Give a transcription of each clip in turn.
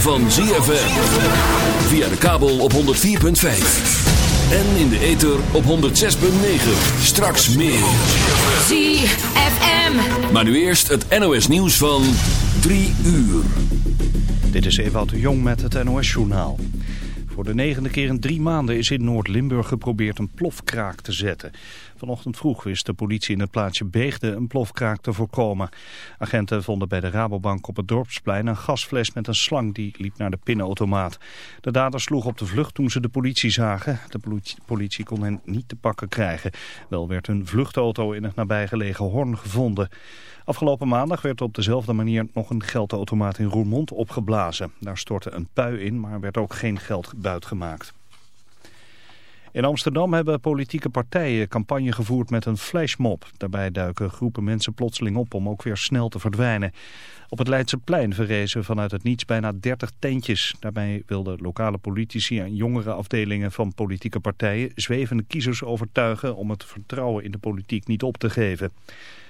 van ZFM. Via de kabel op 104.5. En in de ether op 106.9. Straks meer. ZFM. Maar nu eerst het NOS nieuws van 3 uur. Dit is Ewout de Jong met het NOS-journaal. Voor de negende keer in drie maanden is in Noord-Limburg geprobeerd een plofkraak te zetten. Vanochtend vroeg wist de politie in het plaatsje Beegde een plofkraak te voorkomen. Agenten vonden bij de Rabobank op het dorpsplein een gasfles met een slang die liep naar de pinautomaat. De daders sloegen op de vlucht toen ze de politie zagen. De politie, politie kon hen niet te pakken krijgen. Wel werd hun vluchtauto in het nabijgelegen Horn gevonden. Afgelopen maandag werd op dezelfde manier nog een geldautomaat in Roermond opgeblazen. Daar stortte een pui in, maar werd ook geen geld buitgemaakt. In Amsterdam hebben politieke partijen campagne gevoerd met een flashmob. Daarbij duiken groepen mensen plotseling op om ook weer snel te verdwijnen. Op het Leidseplein verrezen vanuit het niets bijna 30 tentjes. Daarbij wilden lokale politici en jongere afdelingen van politieke partijen zwevende kiezers overtuigen om het vertrouwen in de politiek niet op te geven.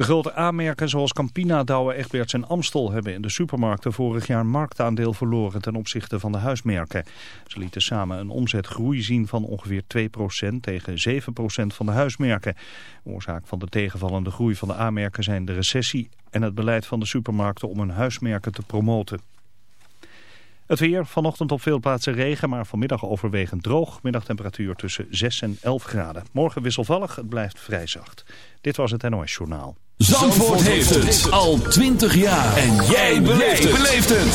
De grote aanmerken zoals Campina, Douwe, Egberts en Amstel hebben in de supermarkten vorig jaar marktaandeel verloren ten opzichte van de huismerken. Ze lieten samen een omzetgroei zien van ongeveer 2% tegen 7% van de huismerken. Oorzaak van de tegenvallende groei van de aanmerken zijn de recessie en het beleid van de supermarkten om hun huismerken te promoten. Het weer, vanochtend op veel plaatsen regen, maar vanmiddag overwegend droog. Middagtemperatuur tussen 6 en 11 graden. Morgen wisselvallig, het blijft vrij zacht. Dit was het NOS Journaal. Zandvoort, heeft het al 20 jaar. En jij beleeft het.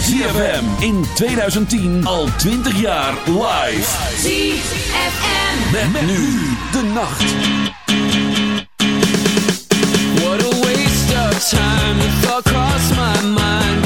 ZFM in 2010 al 20 jaar live. ZFM. Met, met nu de nacht. What a waste of time. The thought crossed my mind,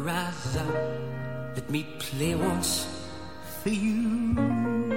rather let me play once for you.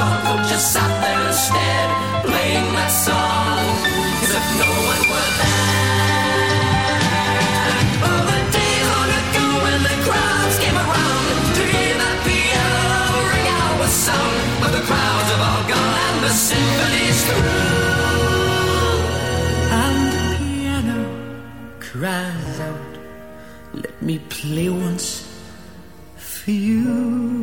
song, or just sat there instead, playing my song, as if no one were there. Oh, the when the crowds came around to hear piano ring out with sound, but the crowds have all gone and the symphony's. And the piano cries out, let me play once for you.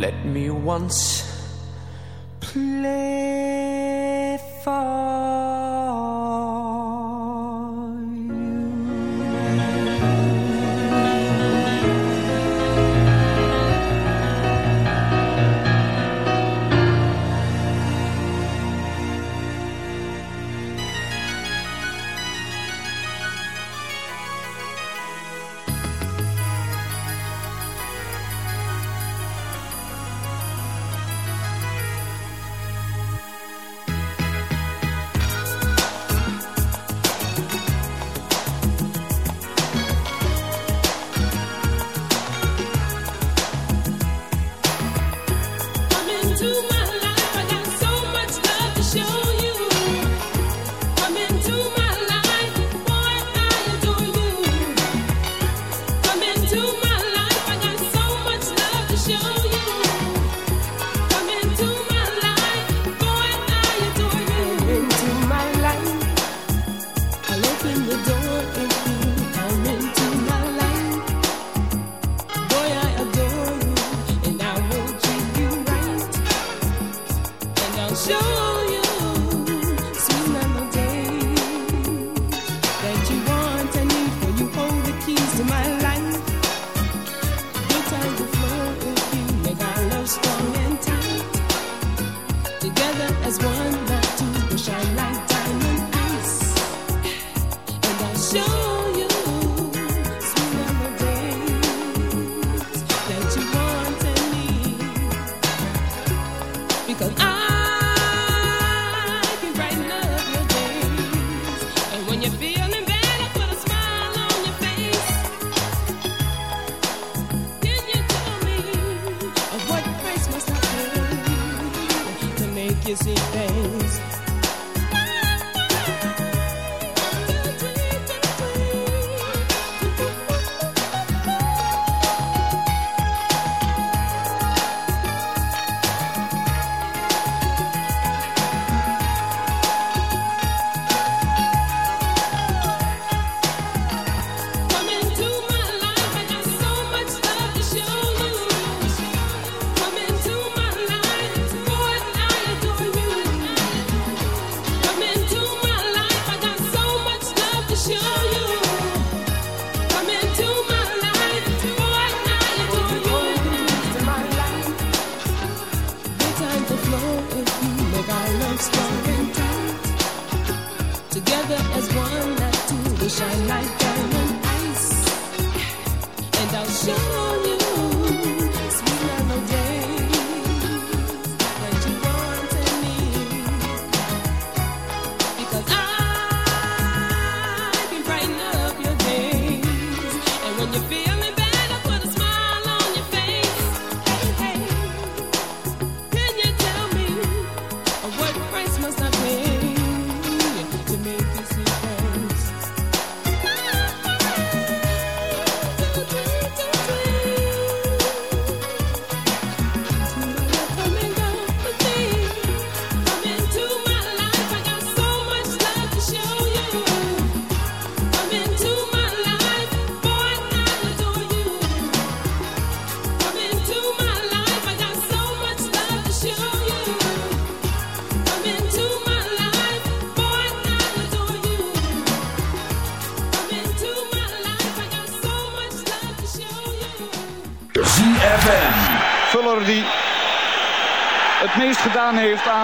Let me once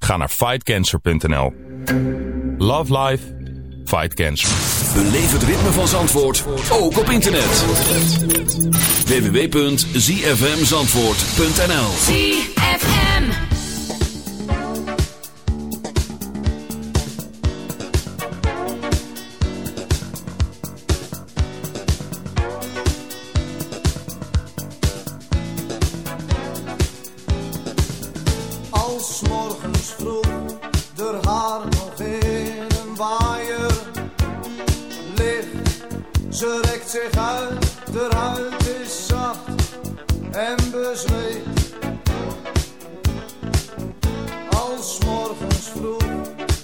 Ga naar fightcancer.nl. Love life, fight cancer. Beleef het ritme van Zandvoort ook op internet. www.zfmzandvoort.nl.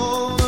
Oh.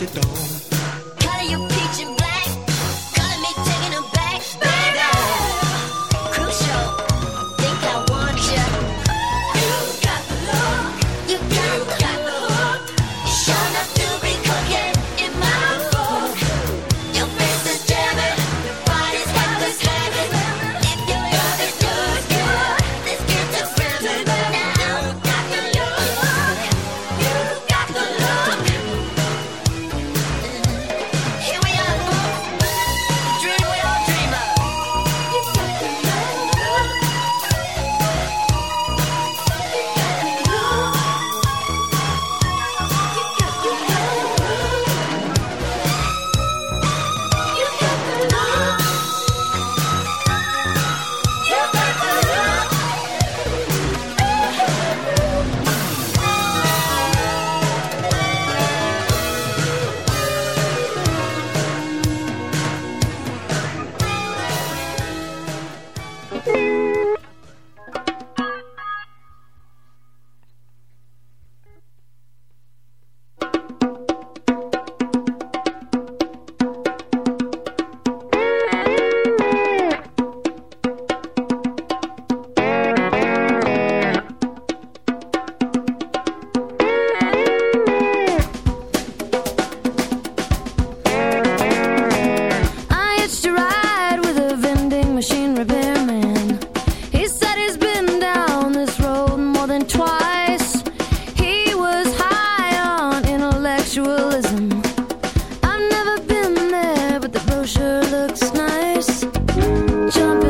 the door. Jumping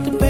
like a baby